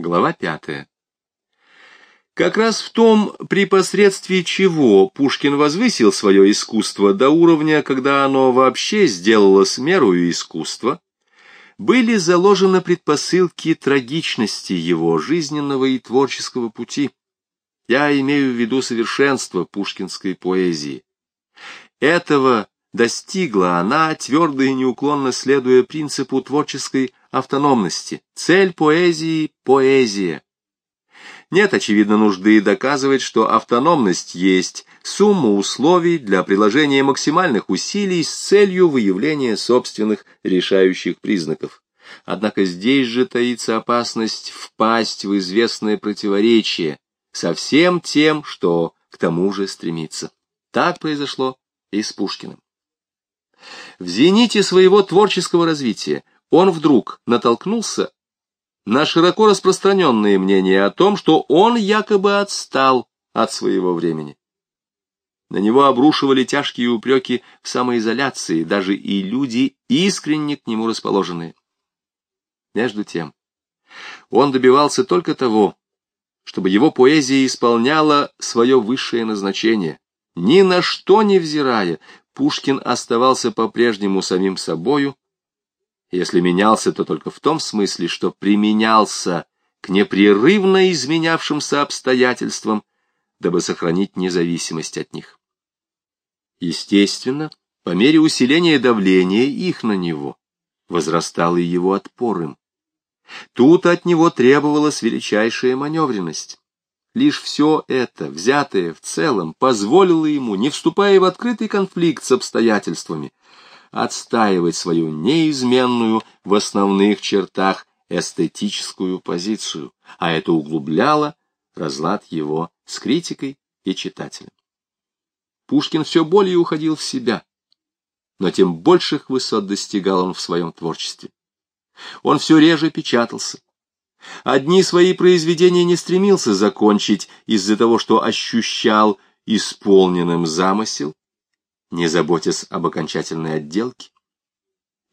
Глава пятая. Как раз в том, при посредстве чего Пушкин возвысил свое искусство до уровня, когда оно вообще сделалось мерою искусства, были заложены предпосылки трагичности его жизненного и творческого пути. Я имею в виду совершенство пушкинской поэзии. Этого достигла она, твердо и неуклонно следуя принципу творческой автономности. Цель поэзии — поэзия. Нет, очевидно, нужды доказывать, что автономность есть сумма условий для приложения максимальных усилий с целью выявления собственных решающих признаков. Однако здесь же таится опасность впасть в известное противоречие со всем тем, что к тому же стремится. Так произошло и с Пушкиным. В зените своего творческого развития он вдруг натолкнулся на широко распространенные мнения о том, что он якобы отстал от своего времени. На него обрушивали тяжкие упреки в самоизоляции, даже и люди, искренне к нему расположенные. Между тем, он добивался только того, чтобы его поэзия исполняла свое высшее назначение, ни на что не взирая, Пушкин оставался по-прежнему самим собою, если менялся, то только в том смысле, что применялся к непрерывно изменявшимся обстоятельствам, дабы сохранить независимость от них. Естественно, по мере усиления давления их на него, возрастал и его отпор им. Тут от него требовалась величайшая маневренность. Лишь все это, взятое в целом, позволило ему, не вступая в открытый конфликт с обстоятельствами, отстаивать свою неизменную в основных чертах эстетическую позицию, а это углубляло разлад его с критикой и читателем. Пушкин все более уходил в себя, но тем больших высот достигал он в своем творчестве. Он все реже печатался, Одни свои произведения не стремился закончить из-за того, что ощущал исполненным замысел, не заботясь об окончательной отделке.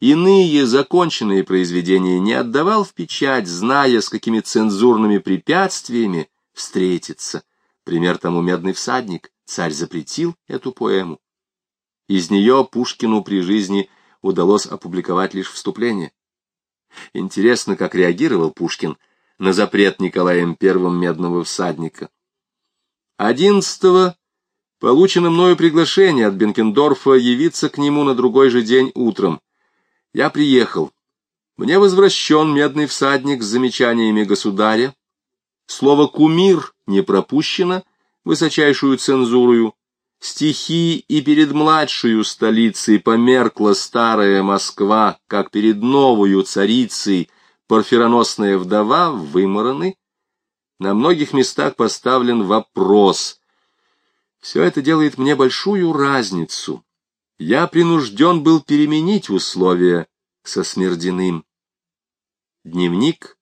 Иные законченные произведения не отдавал в печать, зная, с какими цензурными препятствиями встретиться. Пример тому «Медный всадник». Царь запретил эту поэму. Из нее Пушкину при жизни удалось опубликовать лишь вступление. Интересно, как реагировал Пушкин на запрет Николаем I медного всадника. Одиннадцатого получено мною приглашение от Бенкендорфа явиться к нему на другой же день утром. Я приехал. Мне возвращен медный всадник с замечаниями государя. Слово «кумир» не пропущено высочайшую цензурою. Стихи и перед младшую столицей померкла старая Москва, как перед новую царицей, порфироносная вдова вымораны. На многих местах поставлен вопрос. Все это делает мне большую разницу. Я принужден был переменить условия со Смердиным. Дневник,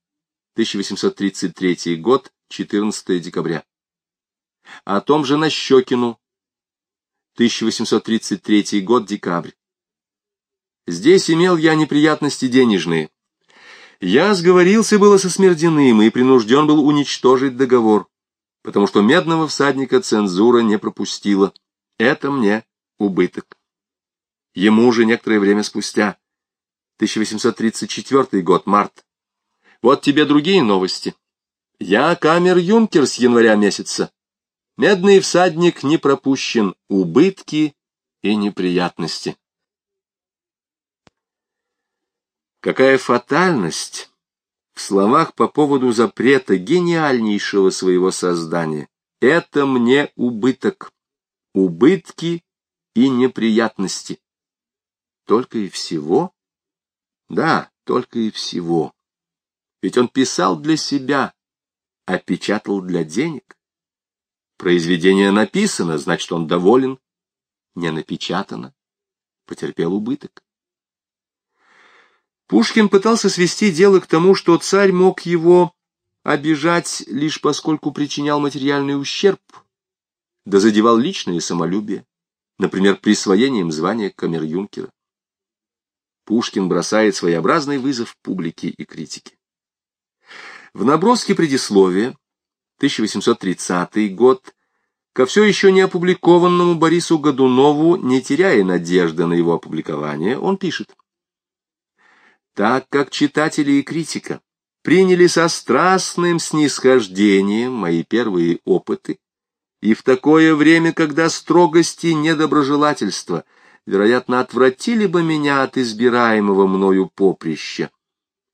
1833 год, 14 декабря. О том же Нащекину, 1833 год, декабрь. Здесь имел я неприятности денежные. Я сговорился было со Смердяным и принужден был уничтожить договор, потому что медного всадника цензура не пропустила. Это мне убыток. Ему же некоторое время спустя, 1834 год, март. Вот тебе другие новости. Я камер-юнкер с января месяца. Медный всадник не пропущен, убытки и неприятности. Какая фатальность в словах по поводу запрета гениальнейшего своего создания. Это мне убыток, убытки и неприятности. Только и всего? Да, только и всего. Ведь он писал для себя, а печатал для денег. Произведение написано, значит, он доволен. Не напечатано. Потерпел убыток. Пушкин пытался свести дело к тому, что царь мог его обижать лишь поскольку причинял материальный ущерб, да задевал личное самолюбие, например, присвоением звания камер-юнкера. Пушкин бросает своеобразный вызов публике и критике. В наброске предисловия, 1830 год, ко все еще не опубликованному Борису Годунову, не теряя надежды на его опубликование, он пишет. Так как читатели и критика приняли со страстным снисхождением мои первые опыты, и в такое время, когда строгости и недоброжелательства, вероятно, отвратили бы меня от избираемого мною поприща,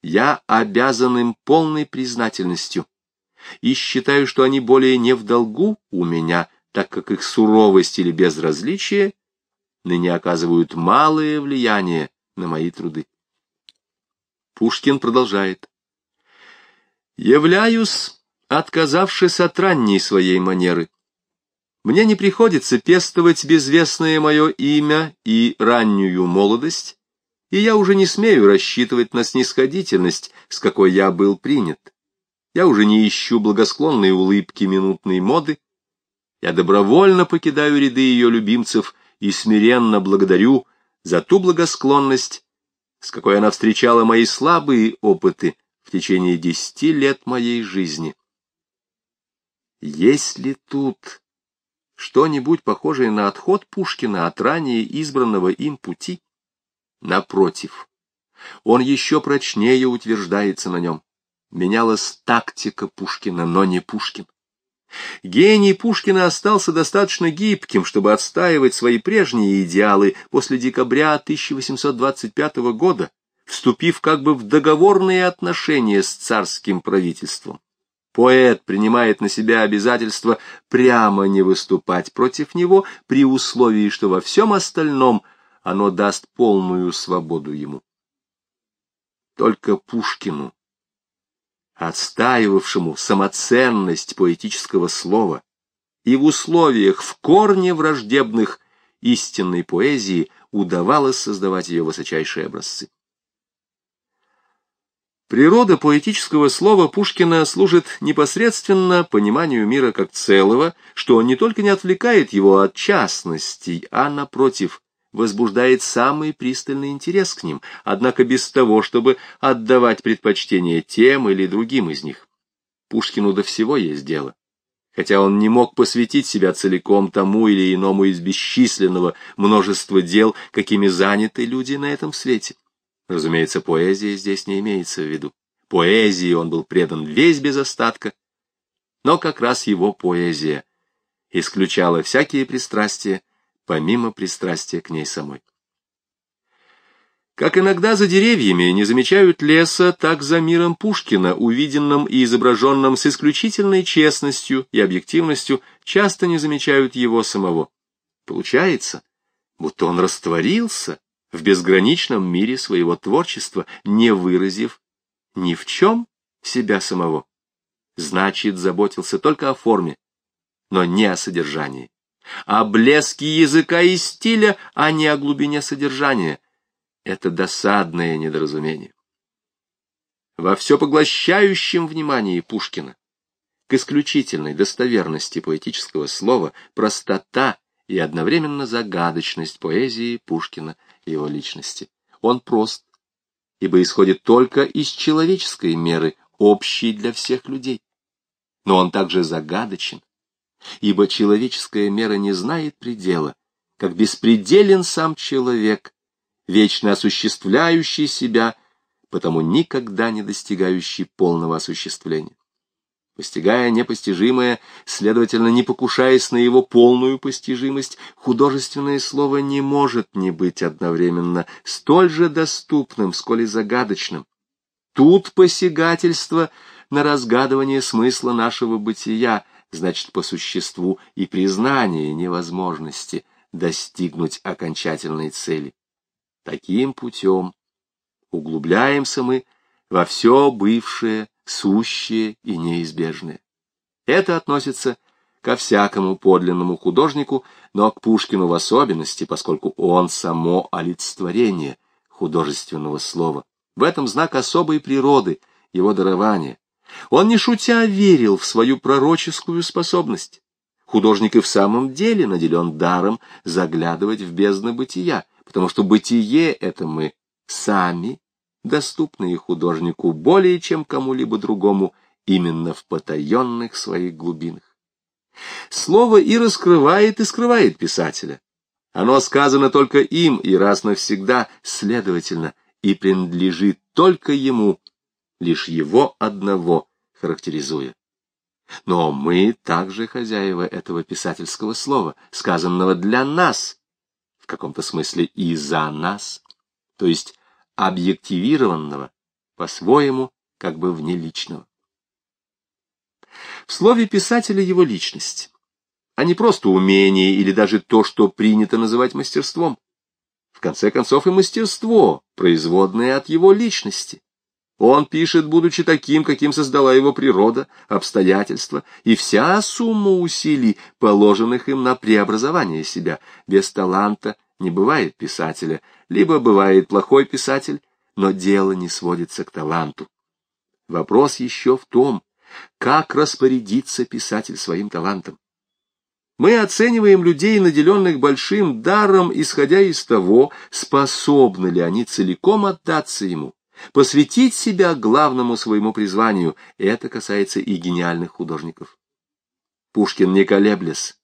я обязан им полной признательностью и считаю, что они более не в долгу у меня, так как их суровость или безразличие ныне оказывают малое влияние на мои труды. Пушкин продолжает. «Являюсь, отказавшись от ранней своей манеры. Мне не приходится пестовать безвестное мое имя и раннюю молодость, и я уже не смею рассчитывать на снисходительность, с какой я был принят. Я уже не ищу благосклонной улыбки минутной моды. Я добровольно покидаю ряды ее любимцев и смиренно благодарю за ту благосклонность, с какой она встречала мои слабые опыты в течение десяти лет моей жизни. Есть ли тут что-нибудь похожее на отход Пушкина от ранее избранного им пути? Напротив, он еще прочнее утверждается на нем. Менялась тактика Пушкина, но не Пушкин. Гений Пушкина остался достаточно гибким, чтобы отстаивать свои прежние идеалы после декабря 1825 года, вступив как бы в договорные отношения с царским правительством. Поэт принимает на себя обязательство прямо не выступать против него при условии, что во всем остальном оно даст полную свободу ему. Только Пушкину, отстаивавшему самоценность поэтического слова и в условиях в корне враждебных истинной поэзии удавалось создавать ее высочайшие образцы. Природа поэтического слова Пушкина служит непосредственно пониманию мира как целого, что не только не отвлекает его от частностей, а, напротив, возбуждает самый пристальный интерес к ним, однако без того, чтобы отдавать предпочтение тем или другим из них. Пушкину до всего есть дело. Хотя он не мог посвятить себя целиком тому или иному из бесчисленного множества дел, какими заняты люди на этом свете. Разумеется, поэзия здесь не имеется в виду. Поэзии он был предан весь без остатка, но как раз его поэзия исключала всякие пристрастия, помимо пристрастия к ней самой. Как иногда за деревьями не замечают леса, так за миром Пушкина, увиденным и изображенным с исключительной честностью и объективностью, часто не замечают его самого. Получается, будто он растворился в безграничном мире своего творчества, не выразив ни в чем себя самого. Значит, заботился только о форме, но не о содержании о блеске языка и стиля, а не о глубине содержания. Это досадное недоразумение. Во все поглощающем внимании Пушкина к исключительной достоверности поэтического слова простота и одновременно загадочность поэзии Пушкина и его личности. Он прост, ибо исходит только из человеческой меры, общей для всех людей. Но он также загадочен, ибо человеческая мера не знает предела, как беспределен сам человек, вечно осуществляющий себя, потому никогда не достигающий полного осуществления. Постигая непостижимое, следовательно, не покушаясь на его полную постижимость, художественное слово не может не быть одновременно столь же доступным, сколь и загадочным. Тут посягательство на разгадывание смысла нашего бытия, значит, по существу и признание невозможности достигнуть окончательной цели. Таким путем углубляемся мы во все бывшее, сущее и неизбежное. Это относится ко всякому подлинному художнику, но к Пушкину в особенности, поскольку он само олицетворение художественного слова. В этом знак особой природы, его дарования. Он не шутя верил в свою пророческую способность. Художник и в самом деле наделен даром заглядывать в бездны бытия, потому что бытие — это мы сами, доступные художнику более чем кому-либо другому, именно в потаенных своих глубинах. Слово и раскрывает, и скрывает писателя. Оно сказано только им и раз навсегда, следовательно, и принадлежит только ему, лишь его одного характеризуя. Но мы также хозяева этого писательского слова, сказанного для нас, в каком-то смысле и за нас, то есть объективированного, по-своему, как бы внеличного. В слове писателя его личность, а не просто умение или даже то, что принято называть мастерством. В конце концов и мастерство, производное от его личности. Он пишет, будучи таким, каким создала его природа, обстоятельства и вся сумма усилий, положенных им на преобразование себя. Без таланта не бывает писателя, либо бывает плохой писатель, но дело не сводится к таланту. Вопрос еще в том, как распорядиться писатель своим талантом. Мы оцениваем людей, наделенных большим даром, исходя из того, способны ли они целиком отдаться ему, посвятить себя главному своему призванию. Это касается и гениальных художников. Пушкин, не колеблясь,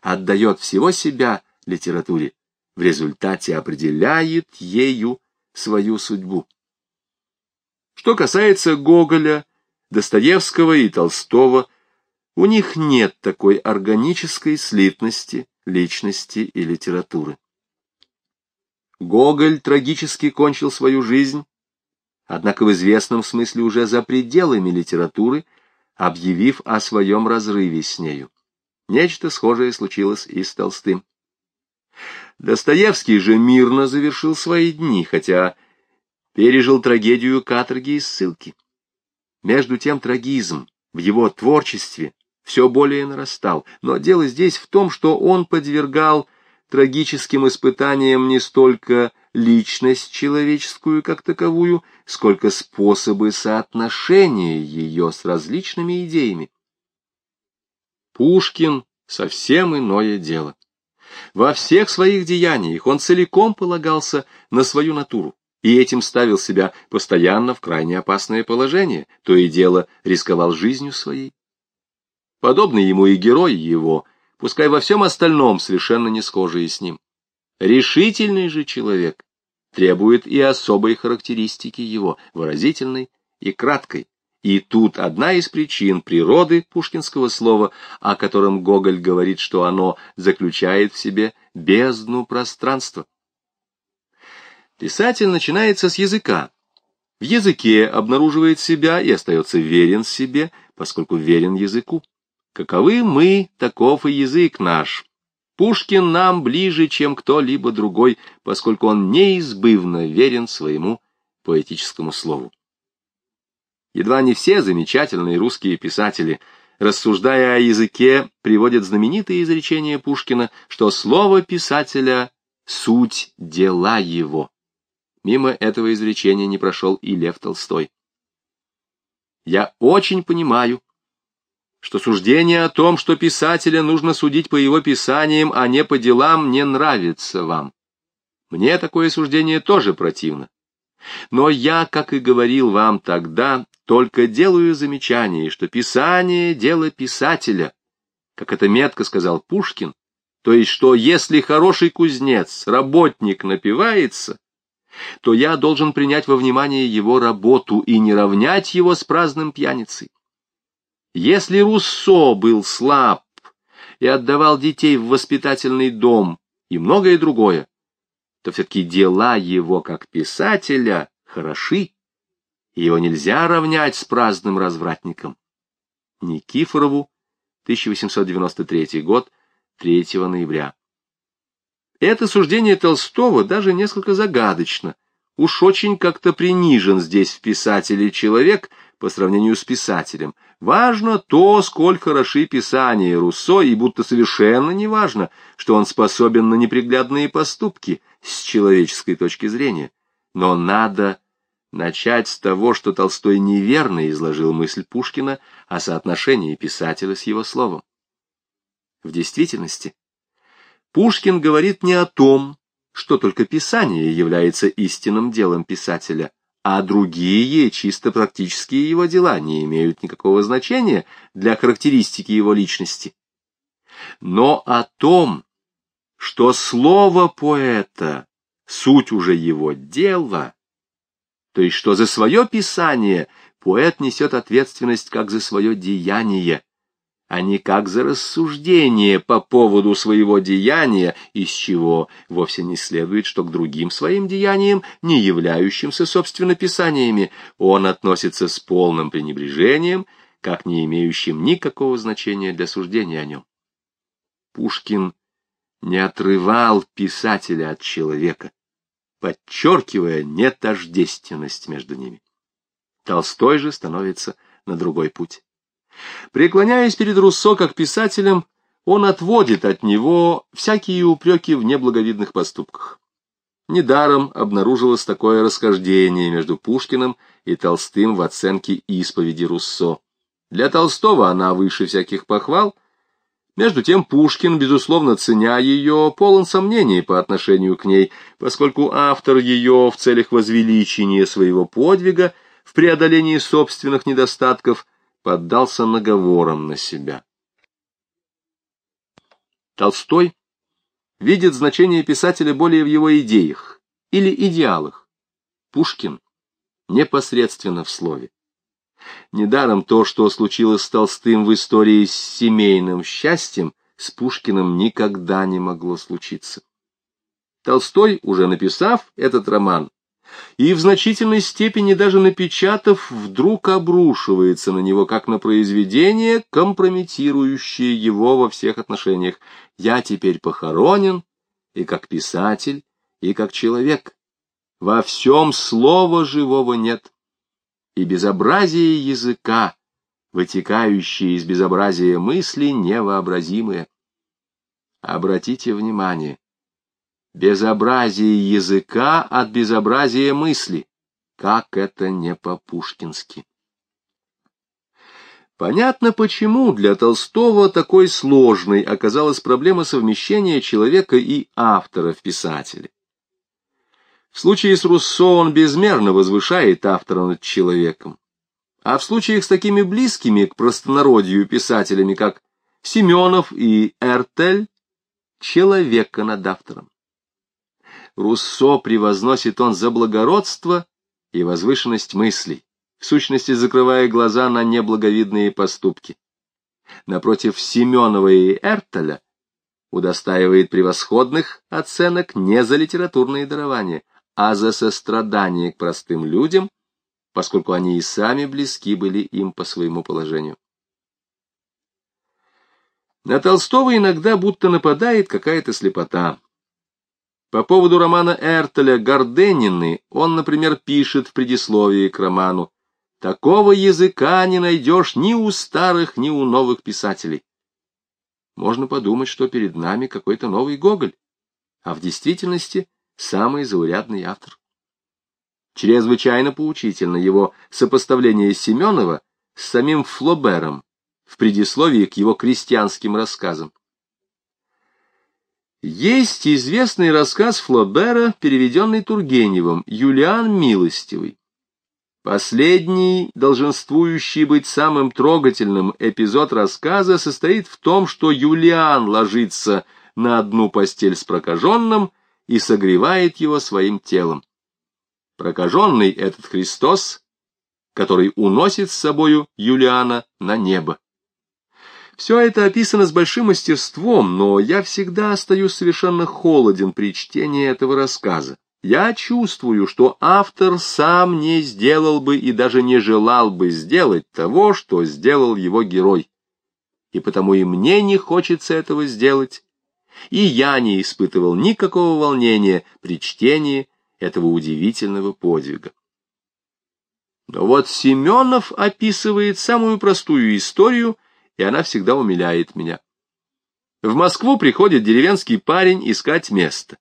отдает всего себя литературе, в результате определяет ею свою судьбу. Что касается Гоголя, Достоевского и Толстого, у них нет такой органической слитности личности и литературы. Гоголь трагически кончил свою жизнь, однако в известном смысле уже за пределами литературы, объявив о своем разрыве с нею. Нечто схожее случилось и с Толстым. Достоевский же мирно завершил свои дни, хотя пережил трагедию каторги и ссылки. Между тем трагизм в его творчестве все более нарастал, но дело здесь в том, что он подвергал трагическим испытаниям не столько личность человеческую как таковую, сколько способы соотношения ее с различными идеями. Пушкин — совсем иное дело. Во всех своих деяниях он целиком полагался на свою натуру и этим ставил себя постоянно в крайне опасное положение, то и дело рисковал жизнью своей. Подобный ему и герой его, пускай во всем остальном совершенно не схожие с ним. Решительный же человек требует и особой характеристики его, выразительной и краткой. И тут одна из причин природы пушкинского слова, о котором Гоголь говорит, что оно заключает в себе бездну пространства. Писатель начинается с языка. В языке обнаруживает себя и остается верен себе, поскольку верен языку. Каковы мы, таков и язык наш. Пушкин нам ближе, чем кто-либо другой, поскольку он неизбывно верен своему поэтическому слову. Едва не все замечательные русские писатели, рассуждая о языке, приводят знаменитое изречение Пушкина, что слово писателя — суть дела его. Мимо этого изречения не прошел и Лев Толстой. Я очень понимаю, что суждение о том, что писателя нужно судить по его писаниям, а не по делам, не нравится вам. Мне такое суждение тоже противно. Но я, как и говорил вам тогда, только делаю замечание, что писание — дело писателя, как это метко сказал Пушкин, то есть что если хороший кузнец, работник напивается, то я должен принять во внимание его работу и не равнять его с праздным пьяницей. Если Руссо был слаб и отдавал детей в воспитательный дом и многое другое, то все-таки дела его как писателя хороши, и его нельзя равнять с праздным развратником. Никифорову, 1893 год, 3 ноября. Это суждение Толстого даже несколько загадочно. Уж очень как-то принижен здесь в писателе человек по сравнению с писателем. Важно то, сколь хороши писания Руссо, и будто совершенно не важно, что он способен на неприглядные поступки с человеческой точки зрения. Но надо начать с того, что Толстой неверно изложил мысль Пушкина о соотношении писателя с его словом. В действительности, Пушкин говорит не о том, что только писание является истинным делом писателя, а другие, чисто практические его дела, не имеют никакого значения для характеристики его личности. Но о том, что слово поэта — суть уже его дела, то есть что за свое писание поэт несет ответственность как за свое деяние, а не как за рассуждение по поводу своего деяния, из чего вовсе не следует, что к другим своим деяниям, не являющимся, собственно, писаниями, он относится с полным пренебрежением, как не имеющим никакого значения для суждения о нем. Пушкин не отрывал писателя от человека, подчеркивая нетождественность между ними. Толстой же становится на другой путь. Преклоняясь перед Руссо как писателем, он отводит от него всякие упреки в неблаговидных поступках. Недаром обнаружилось такое расхождение между Пушкиным и Толстым в оценке исповеди Руссо. Для Толстого она выше всяких похвал, между тем Пушкин, безусловно ценя ее, полон сомнений по отношению к ней, поскольку автор ее в целях возвеличения своего подвига в преодолении собственных недостатков поддался наговорам на себя. Толстой видит значение писателя более в его идеях или идеалах. Пушкин непосредственно в слове. Недаром то, что случилось с Толстым в истории с семейным счастьем, с Пушкиным никогда не могло случиться. Толстой, уже написав этот роман, и в значительной степени даже напечатав, вдруг обрушивается на него как на произведение, компрометирующее его во всех отношениях. Я теперь похоронен и как писатель, и как человек. Во всем слова живого нет. И безобразие языка, вытекающее из безобразия мысли, невообразимое. Обратите внимание, Безобразие языка от безобразия мысли. Как это не по-пушкински. Понятно, почему для Толстого такой сложной оказалась проблема совмещения человека и автора в писателе. В случае с Руссо он безмерно возвышает автора над человеком. А в случаях с такими близкими к простонародью писателями, как Семенов и Эртель, человека над автором. Руссо превозносит он за благородство и возвышенность мыслей, в сущности закрывая глаза на неблаговидные поступки. Напротив Семенова и Эртеля удостаивает превосходных оценок не за литературные дарования, а за сострадание к простым людям, поскольку они и сами близки были им по своему положению. На Толстого иногда будто нападает какая-то слепота. По поводу романа Эртеля «Горденины» он, например, пишет в предисловии к роману «Такого языка не найдешь ни у старых, ни у новых писателей». Можно подумать, что перед нами какой-то новый Гоголь, а в действительности самый заурядный автор. Чрезвычайно поучительно его сопоставление Семенова с самим Флобером в предисловии к его крестьянским рассказам. Есть известный рассказ Флобера, переведенный Тургеневым, «Юлиан Милостивый». Последний, долженствующий быть самым трогательным эпизод рассказа, состоит в том, что Юлиан ложится на одну постель с прокаженным и согревает его своим телом. Прокаженный этот Христос, который уносит с собою Юлиана на небо. Все это описано с большим мастерством, но я всегда остаюсь совершенно холоден при чтении этого рассказа. Я чувствую, что автор сам не сделал бы и даже не желал бы сделать того, что сделал его герой. И потому и мне не хочется этого сделать, и я не испытывал никакого волнения при чтении этого удивительного подвига. Но вот Семенов описывает самую простую историю, и она всегда умиляет меня. В Москву приходит деревенский парень искать место.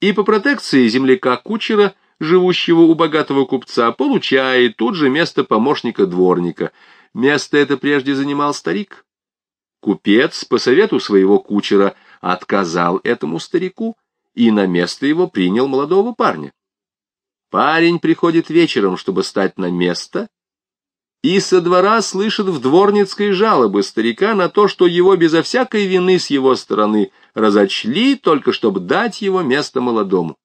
И по протекции земляка-кучера, живущего у богатого купца, получает тут же место помощника-дворника. Место это прежде занимал старик. Купец по совету своего кучера отказал этому старику и на место его принял молодого парня. Парень приходит вечером, чтобы стать на место, и со двора слышит в дворницкой жалобы старика на то, что его безо всякой вины с его стороны разочли, только чтобы дать его место молодому.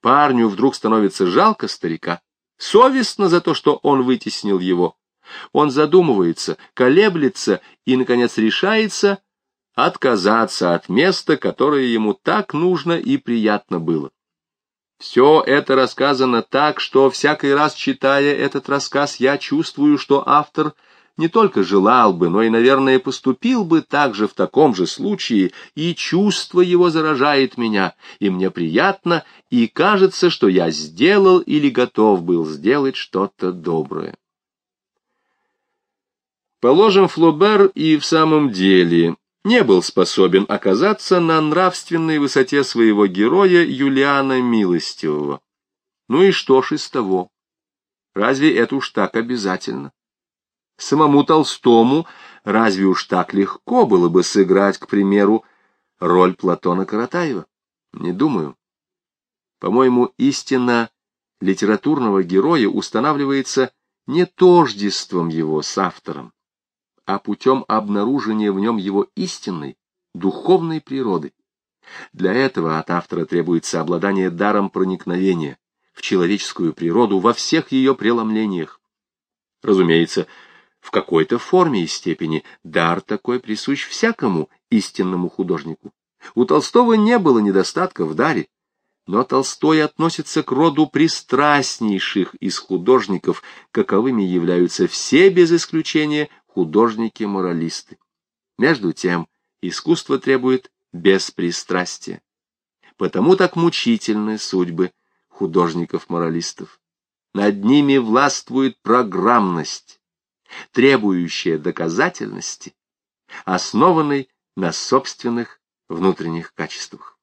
Парню вдруг становится жалко старика, совестно за то, что он вытеснил его. Он задумывается, колеблется и, наконец, решается отказаться от места, которое ему так нужно и приятно было. Все это рассказано так, что всякий раз, читая этот рассказ, я чувствую, что автор не только желал бы, но и, наверное, поступил бы также в таком же случае, и чувство его заражает меня, и мне приятно, и кажется, что я сделал или готов был сделать что-то доброе. Положим, Флобер и в самом деле не был способен оказаться на нравственной высоте своего героя Юлиана Милостивого. Ну и что ж из того? Разве это уж так обязательно? Самому Толстому разве уж так легко было бы сыграть, к примеру, роль Платона Каратаева? Не думаю. По-моему, истина литературного героя устанавливается не тождеством его с автором, а путем обнаружения в нем его истинной, духовной природы. Для этого от автора требуется обладание даром проникновения в человеческую природу во всех ее преломлениях. Разумеется, в какой-то форме и степени дар такой присущ всякому истинному художнику. У Толстого не было недостатка в даре, но Толстой относится к роду пристрастнейших из художников, каковыми являются все без исключения художники-моралисты. Между тем, искусство требует беспристрастия. Потому так мучительны судьбы художников-моралистов. Над ними властвует программность, требующая доказательности, основанной на собственных внутренних качествах.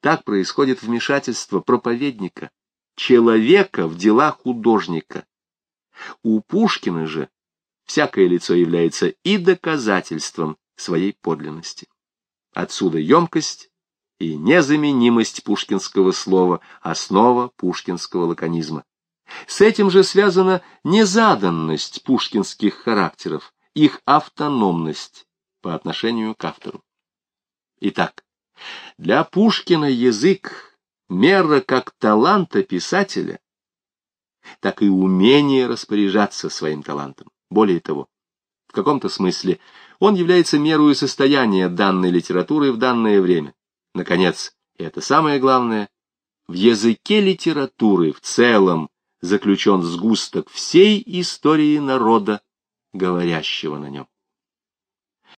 Так происходит вмешательство проповедника, человека в дела художника. У Пушкина же всякое лицо является и доказательством своей подлинности. Отсюда емкость и незаменимость пушкинского слова, основа пушкинского лаконизма. С этим же связана незаданность пушкинских характеров, их автономность по отношению к автору. Итак, для Пушкина язык — мера как таланта писателя, так и умение распоряжаться своим талантом. Более того, в каком-то смысле он является мерой состояния данной литературы в данное время. Наконец, и это самое главное, в языке литературы в целом заключен сгусток всей истории народа, говорящего на нем.